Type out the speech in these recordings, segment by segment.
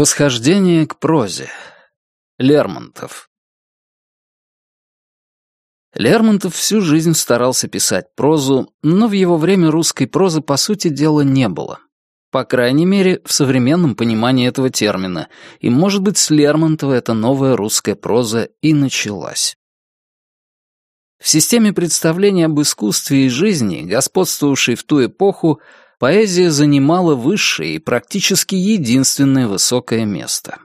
Восхождение к прозе. Лермонтов. Лермонтов всю жизнь старался писать прозу, но в его время русской прозы, по сути дела, не было. По крайней мере, в современном понимании этого термина, и, может быть, с Лермонтова эта новая русская проза и началась. В системе представления об искусстве и жизни, господствовавшей в ту эпоху, поэзия занимала высшее и практически единственное высокое место.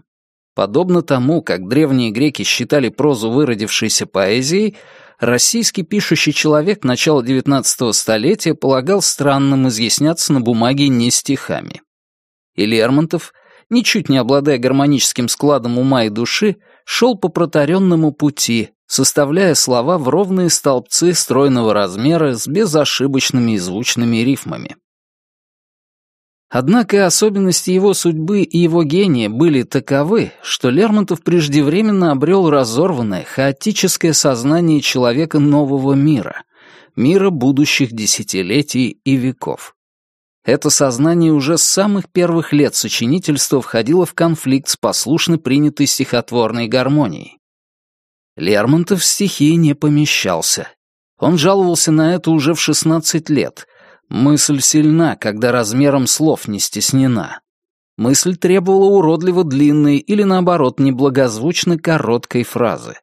Подобно тому, как древние греки считали прозу выродившейся поэзией, российский пишущий человек начала XIX столетия полагал странным изъясняться на бумаге не стихами. И Лермонтов, ничуть не обладая гармоническим складом ума и души, шел по протаренному пути, составляя слова в ровные столбцы стройного размера с безошибочными и звучными рифмами. Однако особенности его судьбы и его гения были таковы, что Лермонтов преждевременно обрел разорванное, хаотическое сознание человека нового мира, мира будущих десятилетий и веков. Это сознание уже с самых первых лет сочинительства входило в конфликт с послушно принятой стихотворной гармонией. Лермонтов в стихи не помещался. Он жаловался на это уже в 16 лет, Мысль сильна, когда размером слов не стеснена. Мысль требовала уродливо длинной или, наоборот, неблагозвучно короткой фразы.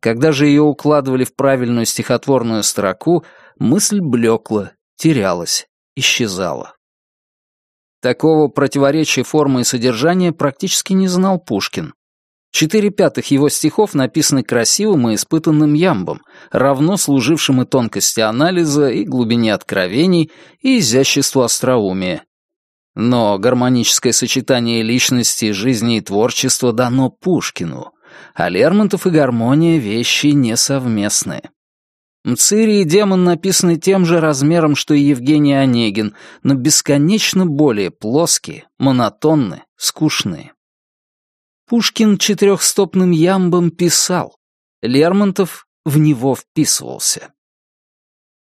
Когда же ее укладывали в правильную стихотворную строку, мысль блекла, терялась, исчезала. Такого противоречия формы и содержания практически не знал Пушкин. Четыре пятых его стихов написаны красивым и испытанным ямбом, равно служившим и тонкости анализа, и глубине откровений, и изяществу остроумия. Но гармоническое сочетание личности, жизни и творчества дано Пушкину, а Лермонтов и гармония — вещи несовместные. Мцирий и демон написаны тем же размером, что и Евгений Онегин, но бесконечно более плоские, монотонны, скучные. Пушкин четырехстопным ямбом писал, Лермонтов в него вписывался.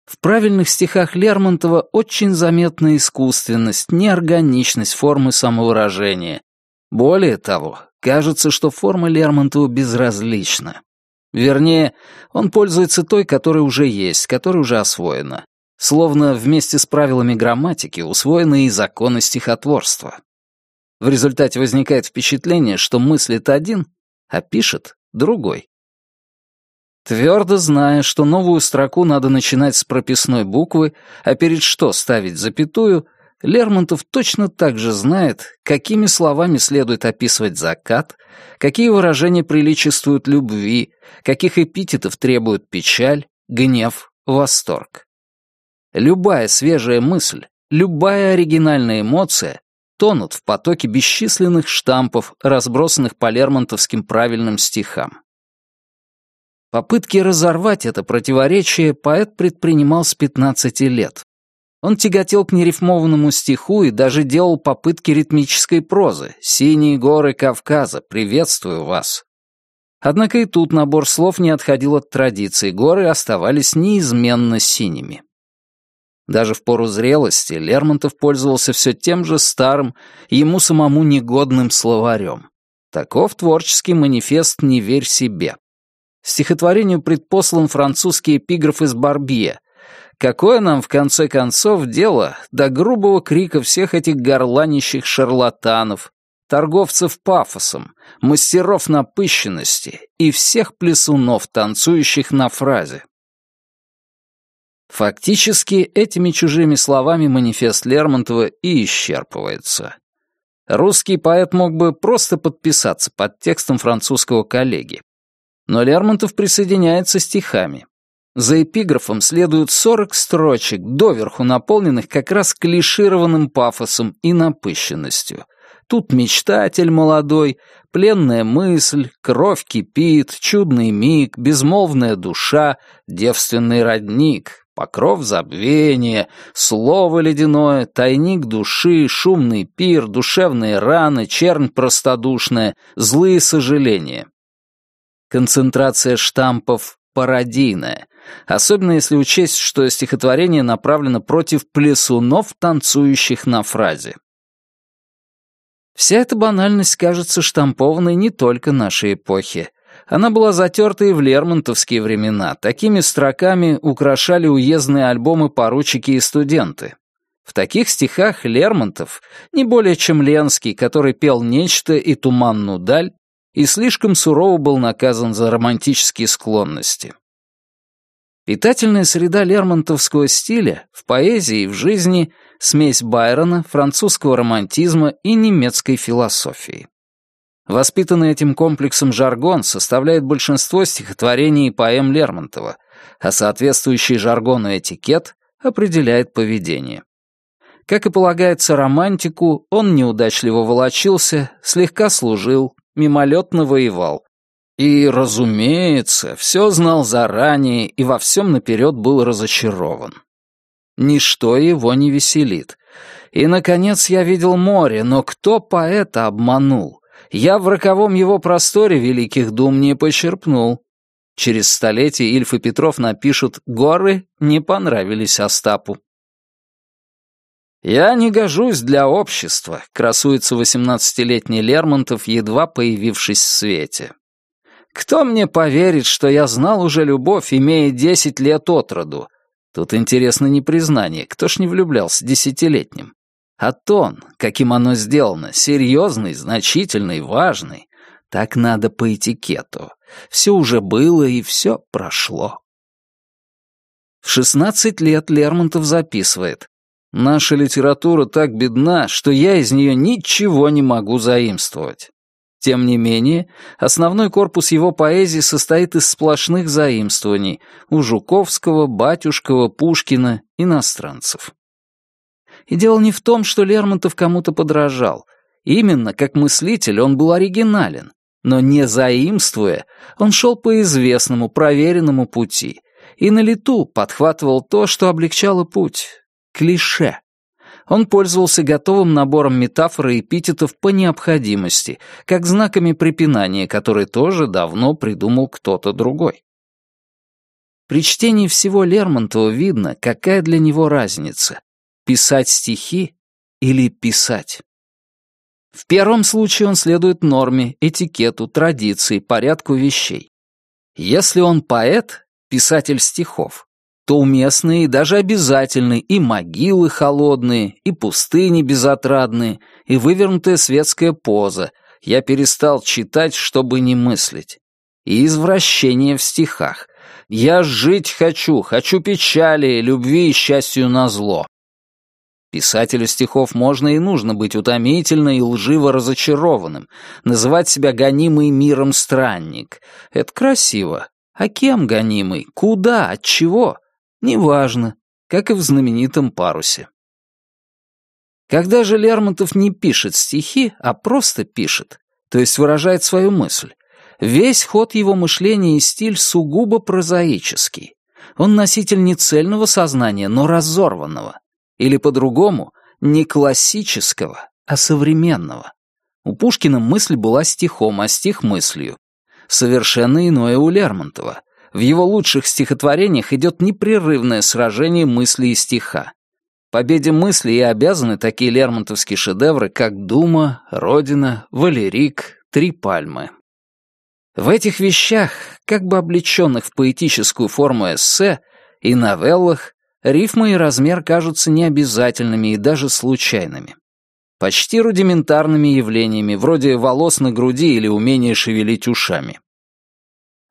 В правильных стихах Лермонтова очень заметна искусственность, неорганичность формы самовыражения. Более того, кажется, что форма Лермонтова безразлична. Вернее, он пользуется той, которая уже есть, которая уже освоена. Словно вместе с правилами грамматики усвоены и законы стихотворства. В результате возникает впечатление, что мыслит один, а пишет другой. Твердо зная, что новую строку надо начинать с прописной буквы, а перед что ставить запятую, Лермонтов точно так же знает, какими словами следует описывать закат, какие выражения приличествуют любви, каких эпитетов требуют печаль, гнев, восторг. Любая свежая мысль, любая оригинальная эмоция тонут в потоке бесчисленных штампов, разбросанных по лермонтовским правильным стихам. Попытки разорвать это противоречие поэт предпринимал с 15 лет. Он тяготел к нерифмованному стиху и даже делал попытки ритмической прозы «Синие горы Кавказа, приветствую вас». Однако и тут набор слов не отходил от традиции, горы оставались неизменно синими. Даже в пору зрелости Лермонтов пользовался все тем же старым, ему самому негодным словарем. Таков творческий манифест «Не верь себе». Стихотворению предпослан французский эпиграф из Барбье. Какое нам, в конце концов, дело до грубого крика всех этих горланищих шарлатанов, торговцев пафосом, мастеров напыщенности и всех плесунов, танцующих на фразе? Фактически, этими чужими словами манифест Лермонтова и исчерпывается. Русский поэт мог бы просто подписаться под текстом французского коллеги. Но Лермонтов присоединяется стихами. За эпиграфом следуют 40 строчек, доверху наполненных как раз клишированным пафосом и напыщенностью. Тут мечтатель молодой, пленная мысль, кровь кипит, чудный миг, безмолвная душа, девственный родник, Покров забвения, слово ледяное, тайник души, шумный пир, душевные раны, чернь простодушная, злые сожаления. Концентрация штампов пародийная, особенно если учесть, что стихотворение направлено против плесунов, танцующих на фразе. Вся эта банальность кажется штампованной не только нашей эпохи. Она была затерта и в лермонтовские времена. Такими строками украшали уездные альбомы поручики и студенты. В таких стихах Лермонтов, не более чем Ленский, который пел нечто и туманную даль, и слишком сурово был наказан за романтические склонности. Питательная среда лермонтовского стиля в поэзии и в жизни — смесь Байрона, французского романтизма и немецкой философии. Воспитанный этим комплексом жаргон составляет большинство стихотворений и поэм Лермонтова, а соответствующий жаргону этикет определяет поведение. Как и полагается романтику, он неудачливо волочился, слегка служил, мимолетно воевал. И, разумеется, все знал заранее и во всем наперед был разочарован. Ничто его не веселит. И, наконец, я видел море, но кто поэта обманул? Я в роковом его просторе великих дум не почерпнул. Через столетие Ильф и Петров напишут «Горы не понравились Остапу». «Я не гожусь для общества», — красуется восемнадцатилетний Лермонтов, едва появившись в свете. «Кто мне поверит, что я знал уже любовь, имея десять лет от роду? Тут интересно не признание, кто ж не влюблялся десятилетним, а тон, каким оно сделано, серьезный, значительный, важный. Так надо по этикету. Все уже было и все прошло». В шестнадцать лет Лермонтов записывает Наша литература так бедна, что я из нее ничего не могу заимствовать. Тем не менее, основной корпус его поэзии состоит из сплошных заимствований у Жуковского, Батюшкова, Пушкина, иностранцев. И дело не в том, что Лермонтов кому-то подражал. Именно как мыслитель он был оригинален, но не заимствуя, он шел по известному, проверенному пути и на лету подхватывал то, что облегчало путь, клише. Он пользовался готовым набором метафор и эпитетов по необходимости, как знаками препинания, которые тоже давно придумал кто-то другой. При чтении всего Лермонтова видно, какая для него разница — писать стихи или писать. В первом случае он следует норме, этикету, традиции, порядку вещей. Если он поэт, писатель стихов, то уместны и даже обязательны и могилы холодные, и пустыни безотрадные, и вывернутая светская поза. Я перестал читать, чтобы не мыслить. И извращение в стихах. Я жить хочу, хочу печали, любви и счастью на зло. Писателю стихов можно и нужно быть утомительно и лживо разочарованным, называть себя гонимый миром странник. Это красиво. А кем гонимый? Куда? От чего? Неважно, как и в знаменитом парусе. Когда же Лермонтов не пишет стихи, а просто пишет, то есть выражает свою мысль, весь ход его мышления и стиль сугубо прозаический. Он носитель не цельного сознания, но разорванного. Или по-другому, не классического, а современного. У Пушкина мысль была стихом, а стих — мыслью. Совершенно иное у Лермонтова. В его лучших стихотворениях идет непрерывное сражение мысли и стиха. Победе мысли и обязаны такие лермонтовские шедевры, как «Дума», «Родина», «Валерик», «Три пальмы». В этих вещах, как бы облеченных в поэтическую форму эссе, и новеллах, рифмы и размер кажутся необязательными и даже случайными. Почти рудиментарными явлениями, вроде волос на груди или умения шевелить ушами.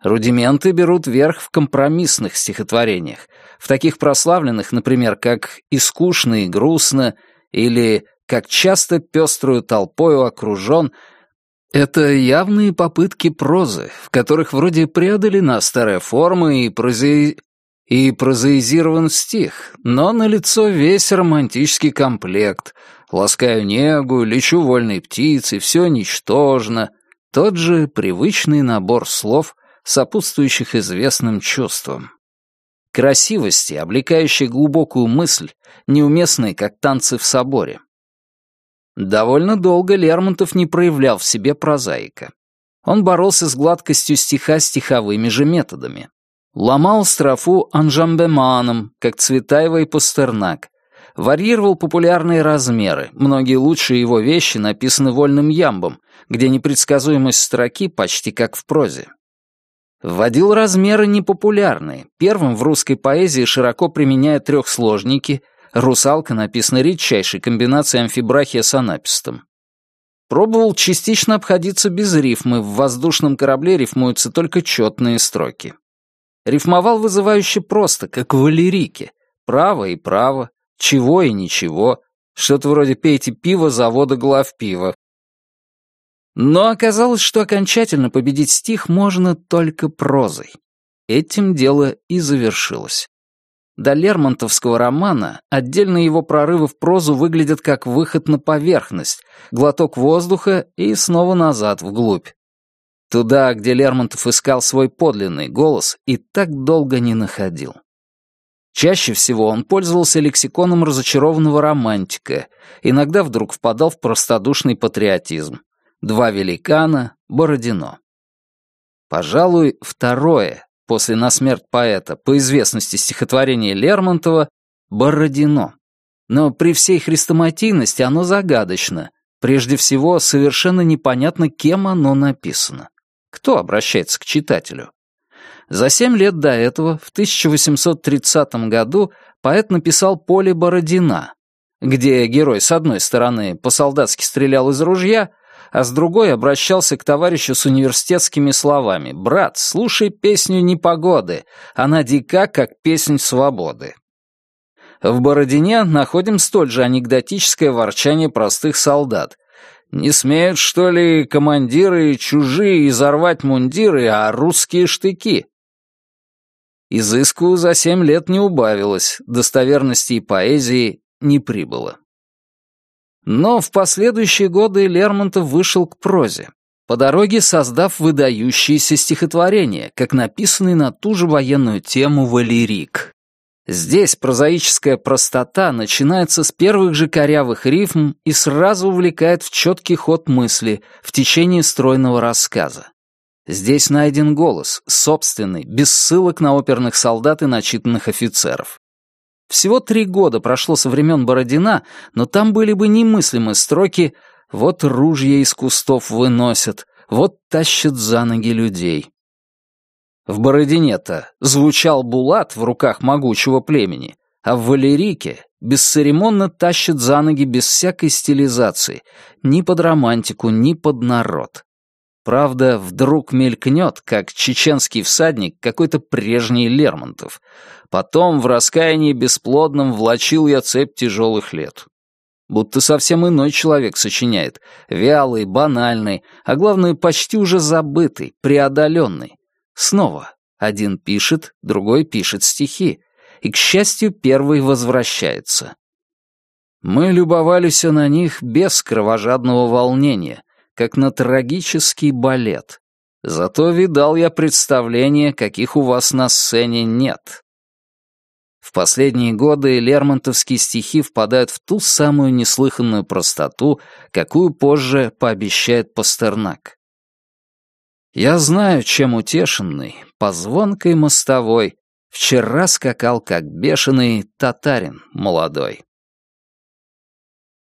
Рудименты берут верх в компромиссных стихотворениях, в таких прославленных, например, как «И скучно, и грустно» или «Как часто пеструю толпою окружен», это явные попытки прозы, в которых вроде преодолена старая форма и, прозе... и прозаизирован стих, но налицо весь романтический комплект. Ласкаю негу, лечу вольной птицей, все ничтожно. Тот же привычный набор слов, сопутствующих известным чувствам. Красивости, облекающей глубокую мысль, неуместной, как танцы в соборе. Довольно долго Лермонтов не проявлял в себе прозаика. Он боролся с гладкостью стиха стиховыми же методами. Ломал строфу анжамбеманом, как Цветаева и Пастернак. Варьировал популярные размеры, многие лучшие его вещи написаны вольным ямбом, где непредсказуемость строки почти как в прозе. Вводил размеры непопулярные. Первым в русской поэзии широко применяя трехсложники, «Русалка» написана редчайшей комбинацией амфибрахия с анапистом. Пробовал частично обходиться без рифмы, в воздушном корабле рифмуются только четные строки. Рифмовал вызывающе просто, как в валерике. Право и право, чего и ничего, что-то вроде «пейте пиво, завода глав пива». Но оказалось, что окончательно победить стих можно только прозой. Этим дело и завершилось. До Лермонтовского романа отдельные его прорывы в прозу выглядят как выход на поверхность, глоток воздуха и снова назад, вглубь. Туда, где Лермонтов искал свой подлинный голос и так долго не находил. Чаще всего он пользовался лексиконом разочарованного романтика, иногда вдруг впадал в простодушный патриотизм. Два великана, Бородино. Пожалуй, второе, после «На смерть поэта», по известности стихотворения Лермонтова, Бородино. Но при всей хрестоматийности оно загадочно. Прежде всего, совершенно непонятно, кем оно написано. Кто обращается к читателю? За семь лет до этого, в 1830 году, поэт написал «Поле Бородина», где герой с одной стороны по-солдатски стрелял из ружья, а с другой обращался к товарищу с университетскими словами «Брат, слушай песню непогоды, она дика, как песнь свободы». В Бородине находим столь же анекдотическое ворчание простых солдат, не смеют, что ли, командиры чужие изорвать мундиры, а русские штыки? Изыску за семь лет не убавилось, достоверности и поэзии не прибыло. Но в последующие годы Лермонтов вышел к прозе, по дороге создав выдающиеся стихотворения, как написанный на ту же военную тему «Валерик». Здесь прозаическая простота начинается с первых же корявых рифм и сразу увлекает в четкий ход мысли в течение стройного рассказа. Здесь найден голос, собственный, без ссылок на оперных солдат и начитанных офицеров. Всего три года прошло со времен Бородина, но там были бы немыслимы строки «Вот ружья из кустов выносят, вот тащат за ноги людей». В Бородине-то звучал Булат в руках могучего племени, а в Валерике бесцеремонно тащит за ноги без всякой стилизации, ни под романтику, ни под народ. Правда, вдруг мелькнет, как чеченский всадник, какой-то прежний Лермонтов. Потом в раскаянии бесплодном влачил я цепь тяжелых лет. Будто совсем иной человек сочиняет, вялый, банальный, а главное, почти уже забытый, преодоленный. Снова. Один пишет, другой пишет стихи. И, к счастью, первый возвращается. Мы любовались на них без кровожадного волнения, как на трагический балет. Зато видал я представления, каких у вас на сцене нет. В последние годы лермонтовские стихи впадают в ту самую неслыханную простоту, какую позже пообещает Пастернак. Я знаю, чем утешенный, по звонкой мостовой, Вчера скакал, как бешеный татарин молодой.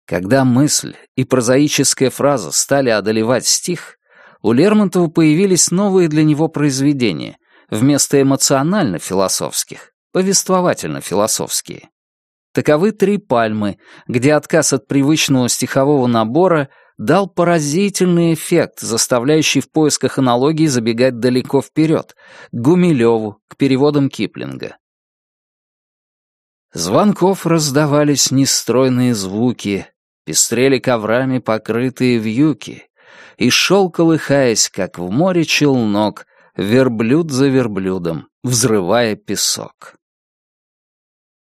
Когда мысль и прозаическая фраза стали одолевать стих, у Лермонтова появились новые для него произведения, вместо эмоционально-философских, повествовательно-философские. Таковы «Три пальмы», где отказ от привычного стихового набора — дал поразительный эффект, заставляющий в поисках аналогий забегать далеко вперед, к Гумилеву, к переводам Киплинга. Звонков раздавались нестройные звуки, пестрели коврами покрытые вьюки, и шел, колыхаясь, как в море челнок, верблюд за верблюдом, взрывая песок.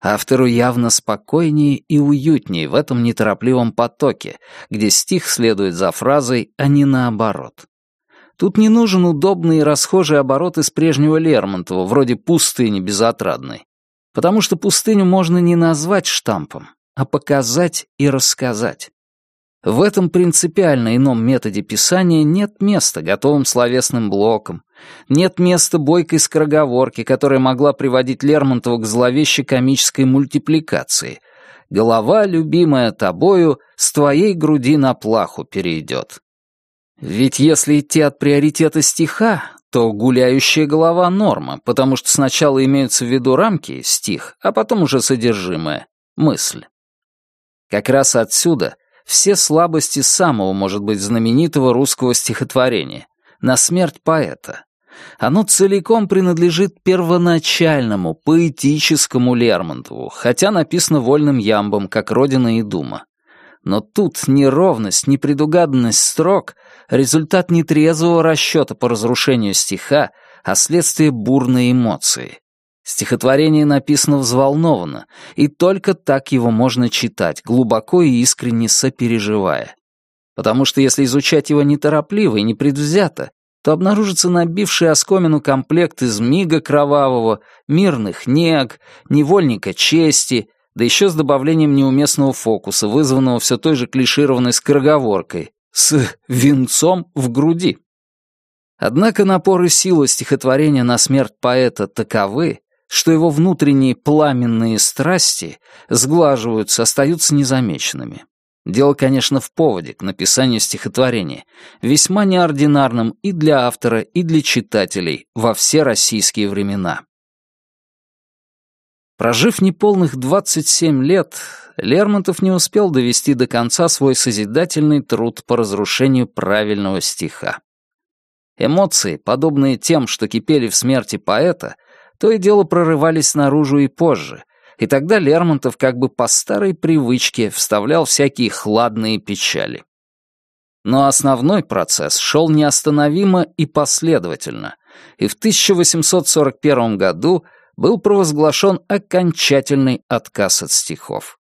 Автору явно спокойнее и уютнее в этом неторопливом потоке, где стих следует за фразой, а не наоборот. Тут не нужен удобный и расхожий оборот из прежнего Лермонтова, вроде пустыни безотрадной. Потому что пустыню можно не назвать штампом, а показать и рассказать. В этом принципиально ином методе писания нет места готовым словесным блокам, нет места бойкой скороговорки, которая могла приводить Лермонтова к зловеще комической мультипликации. Голова, любимая тобою, с твоей груди на плаху перейдет. Ведь если идти от приоритета стиха, то гуляющая голова — норма, потому что сначала имеются в виду рамки, стих, а потом уже содержимое, мысль. Как раз отсюда все слабости самого, может быть, знаменитого русского стихотворения «На смерть поэта». Оно целиком принадлежит первоначальному, поэтическому Лермонтову, хотя написано вольным ямбом, как «Родина и Дума». Но тут неровность, непредугаданность строк — результат нетрезвого расчета по разрушению стиха, а следствие бурной эмоции. Стихотворение написано взволнованно, и только так его можно читать, глубоко и искренне сопереживая. Потому что если изучать его неторопливо и непредвзято, то обнаружится набивший оскомину комплект из мига кровавого, мирных нег, невольника чести, да еще с добавлением неуместного фокуса, вызванного все той же клишированной скороговоркой, с венцом в груди. Однако напор и сила стихотворения на смерть поэта таковы, что его внутренние пламенные страсти сглаживаются, остаются незамеченными. Дело, конечно, в поводе к написанию стихотворения, весьма неординарном и для автора, и для читателей во все российские времена. Прожив неполных 27 лет, Лермонтов не успел довести до конца свой созидательный труд по разрушению правильного стиха. Эмоции, подобные тем, что кипели в смерти поэта, то и дело прорывались наружу и позже, и тогда Лермонтов как бы по старой привычке вставлял всякие хладные печали. Но основной процесс шел неостановимо и последовательно, и в 1841 году был провозглашен окончательный отказ от стихов.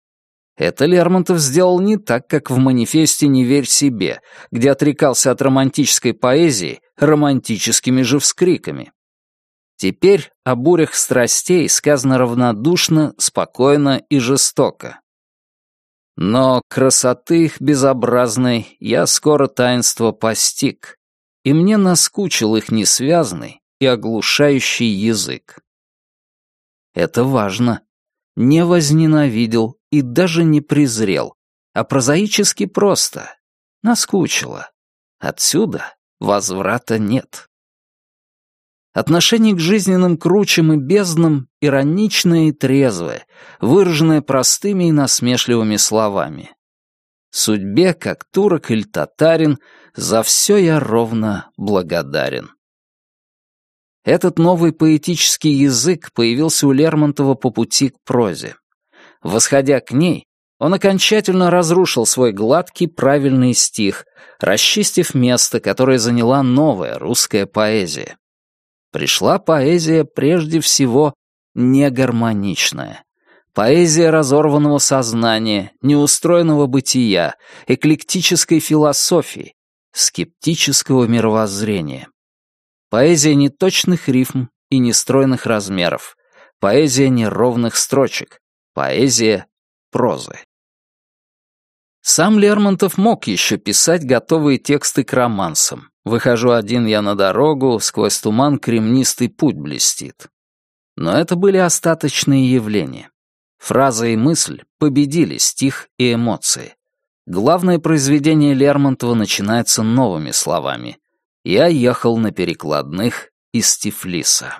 Это Лермонтов сделал не так, как в манифесте «Не верь себе», где отрекался от романтической поэзии романтическими же вскриками. Теперь о бурях страстей сказано равнодушно, спокойно и жестоко. Но красоты их безобразной я скоро таинство постиг, и мне наскучил их несвязный и оглушающий язык. Это важно. Не возненавидел и даже не презрел, а прозаически просто. Наскучило. Отсюда возврата нет. Отношение к жизненным кручам и безднам ироничное и трезвое, выраженное простыми и насмешливыми словами. Судьбе, как турок или татарин, за все я ровно благодарен. Этот новый поэтический язык появился у Лермонтова по пути к прозе. Восходя к ней, он окончательно разрушил свой гладкий правильный стих, расчистив место, которое заняла новая русская поэзия пришла поэзия прежде всего негармоничная. Поэзия разорванного сознания, неустроенного бытия, эклектической философии, скептического мировоззрения. Поэзия неточных рифм и нестройных размеров. Поэзия неровных строчек. Поэзия прозы. Сам Лермонтов мог еще писать готовые тексты к романсам. Выхожу один я на дорогу, сквозь туман кремнистый путь блестит. Но это были остаточные явления. Фраза и мысль победили стих и эмоции. Главное произведение Лермонтова начинается новыми словами. «Я ехал на перекладных из Тифлиса».